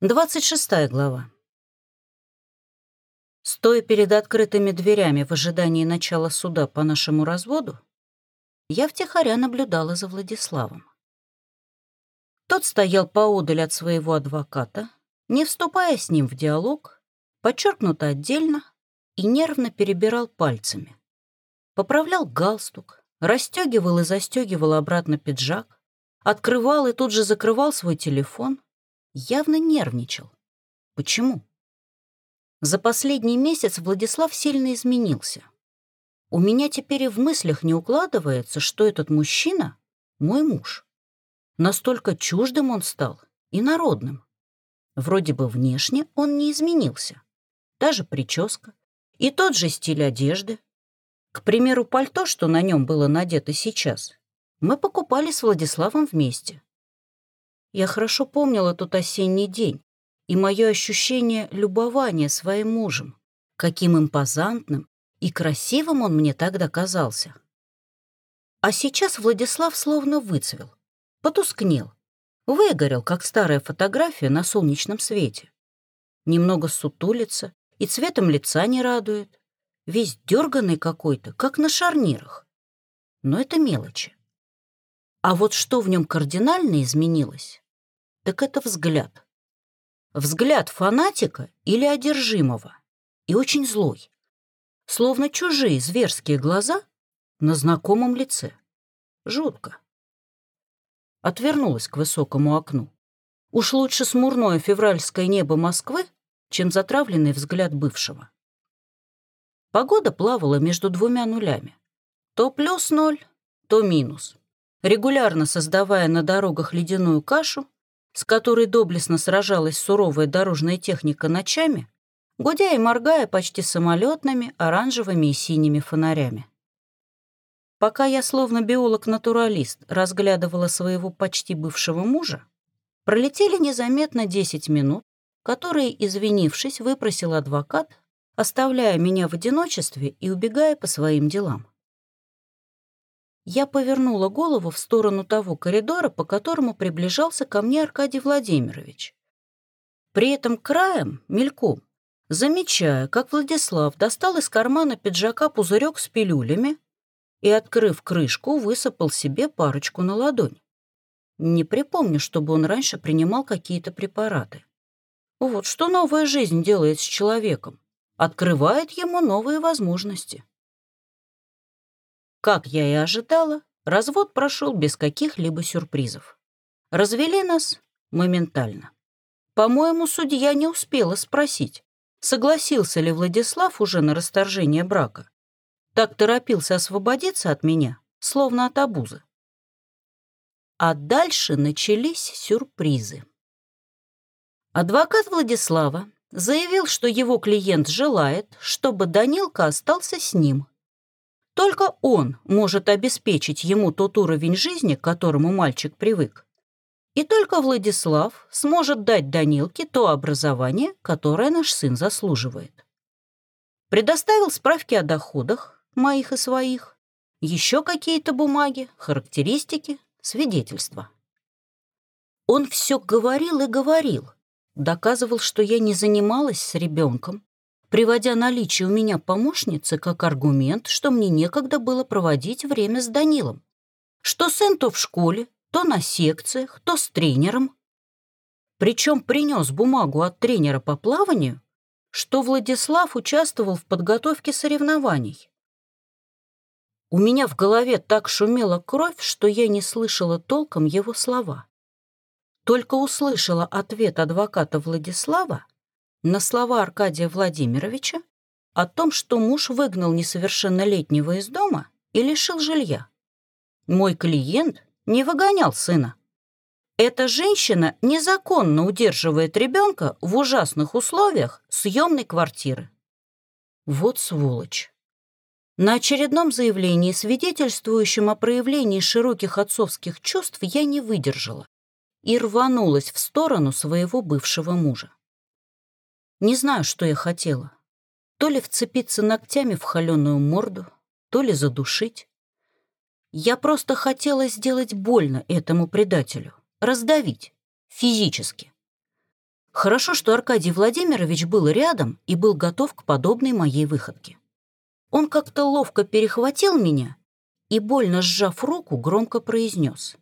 26 глава. Стоя перед открытыми дверями в ожидании начала суда по нашему разводу, я втихаря наблюдала за Владиславом. Тот стоял поодаль от своего адвоката, не вступая с ним в диалог, подчеркнуто отдельно и нервно перебирал пальцами. Поправлял галстук, расстегивал и застегивал обратно пиджак, открывал и тут же закрывал свой телефон — явно нервничал. Почему? За последний месяц Владислав сильно изменился. У меня теперь и в мыслях не укладывается, что этот мужчина — мой муж. Настолько чуждым он стал и народным. Вроде бы внешне он не изменился. Даже прическа и тот же стиль одежды. К примеру, пальто, что на нем было надето сейчас, мы покупали с Владиславом вместе. Я хорошо помнила тот осенний день и мое ощущение любования своим мужем, каким импозантным и красивым он мне тогда казался. А сейчас Владислав словно выцвел, потускнел, выгорел, как старая фотография на солнечном свете. Немного сутулится и цветом лица не радует, весь дерганный какой-то, как на шарнирах. Но это мелочи. А вот что в нем кардинально изменилось, так это взгляд. Взгляд фанатика или одержимого, и очень злой. Словно чужие зверские глаза на знакомом лице. Жутко. Отвернулась к высокому окну. Уж лучше смурное февральское небо Москвы, чем затравленный взгляд бывшего. Погода плавала между двумя нулями. То плюс ноль, то минус регулярно создавая на дорогах ледяную кашу, с которой доблестно сражалась суровая дорожная техника ночами, гудя и моргая почти самолетными оранжевыми и синими фонарями. Пока я, словно биолог-натуралист, разглядывала своего почти бывшего мужа, пролетели незаметно 10 минут, которые, извинившись, выпросил адвокат, оставляя меня в одиночестве и убегая по своим делам. Я повернула голову в сторону того коридора, по которому приближался ко мне Аркадий Владимирович. При этом краем, мельком, замечая, как Владислав достал из кармана пиджака пузырек с пилюлями и, открыв крышку, высыпал себе парочку на ладонь. Не припомню, чтобы он раньше принимал какие-то препараты. Вот что новая жизнь делает с человеком. Открывает ему новые возможности. Как я и ожидала, развод прошел без каких-либо сюрпризов. Развели нас моментально. По-моему, судья не успела спросить, согласился ли Владислав уже на расторжение брака. Так торопился освободиться от меня, словно от обузы. А дальше начались сюрпризы. Адвокат Владислава заявил, что его клиент желает, чтобы Данилка остался с ним, только он может обеспечить ему тот уровень жизни, к которому мальчик привык. И только Владислав сможет дать Данилке то образование, которое наш сын заслуживает. Предоставил справки о доходах, моих и своих, еще какие-то бумаги, характеристики, свидетельства. Он все говорил и говорил, доказывал, что я не занималась с ребенком, приводя наличие у меня помощницы как аргумент, что мне некогда было проводить время с Данилом. Что сын то в школе, то на секциях, то с тренером. Причем принес бумагу от тренера по плаванию, что Владислав участвовал в подготовке соревнований. У меня в голове так шумела кровь, что я не слышала толком его слова. Только услышала ответ адвоката Владислава, на слова Аркадия Владимировича о том, что муж выгнал несовершеннолетнего из дома и лишил жилья. Мой клиент не выгонял сына. Эта женщина незаконно удерживает ребенка в ужасных условиях съемной квартиры. Вот сволочь. На очередном заявлении, свидетельствующем о проявлении широких отцовских чувств, я не выдержала и рванулась в сторону своего бывшего мужа. Не знаю, что я хотела. То ли вцепиться ногтями в холеную морду, то ли задушить. Я просто хотела сделать больно этому предателю, раздавить, физически. Хорошо, что Аркадий Владимирович был рядом и был готов к подобной моей выходке. Он как-то ловко перехватил меня и, больно сжав руку, громко произнес.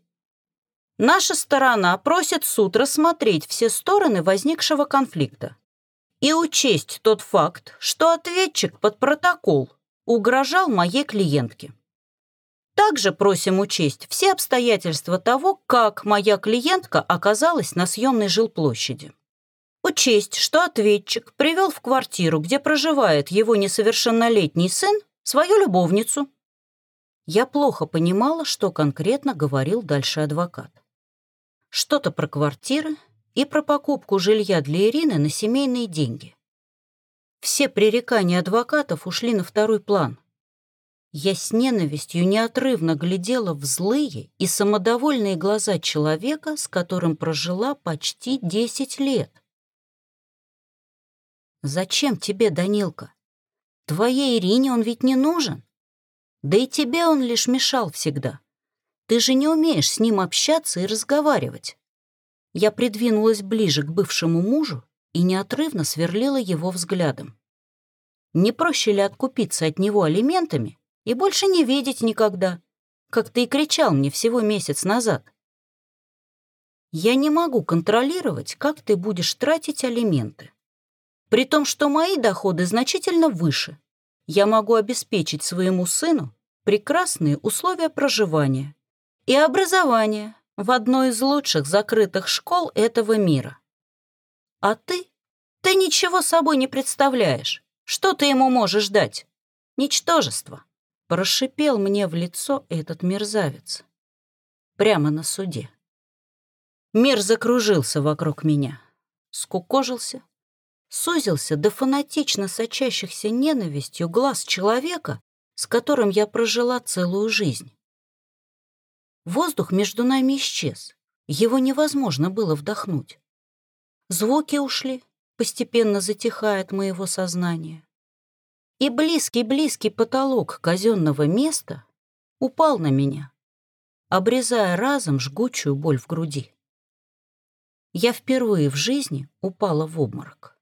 «Наша сторона просит суд рассмотреть все стороны возникшего конфликта и учесть тот факт, что ответчик под протокол угрожал моей клиентке. Также просим учесть все обстоятельства того, как моя клиентка оказалась на съемной жилплощади. Учесть, что ответчик привел в квартиру, где проживает его несовершеннолетний сын, свою любовницу. Я плохо понимала, что конкретно говорил дальше адвокат. Что-то про квартиры и про покупку жилья для Ирины на семейные деньги. Все пререкания адвокатов ушли на второй план — я с ненавистью неотрывно глядела в злые и самодовольные глаза человека, с которым прожила почти десять лет. «Зачем тебе, Данилка? Твоей Ирине он ведь не нужен. Да и тебе он лишь мешал всегда. Ты же не умеешь с ним общаться и разговаривать». Я придвинулась ближе к бывшему мужу и неотрывно сверлила его взглядом. Не проще ли откупиться от него алиментами и больше не видеть никогда, как ты и кричал мне всего месяц назад. Я не могу контролировать, как ты будешь тратить алименты. При том, что мои доходы значительно выше, я могу обеспечить своему сыну прекрасные условия проживания и образования в одной из лучших закрытых школ этого мира. А ты? Ты ничего собой не представляешь. Что ты ему можешь дать? Ничтожество. Прошипел мне в лицо этот мерзавец. Прямо на суде. Мир закружился вокруг меня, скукожился, сузился до фанатично сочащихся ненавистью глаз человека, с которым я прожила целую жизнь. Воздух между нами исчез, его невозможно было вдохнуть. Звуки ушли, постепенно затихая от моего сознания и близкий-близкий потолок казенного места упал на меня, обрезая разом жгучую боль в груди. Я впервые в жизни упала в обморок.